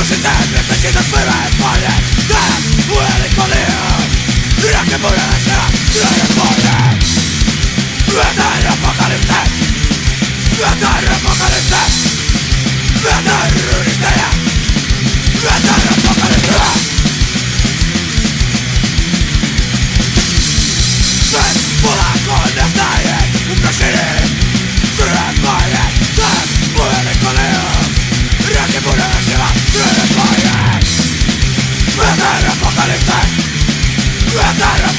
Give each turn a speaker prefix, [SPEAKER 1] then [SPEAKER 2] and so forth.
[SPEAKER 1] Duszy zęby, wycina sferę, panie Ten, ueli, panie Jak nie mogę na się, You have not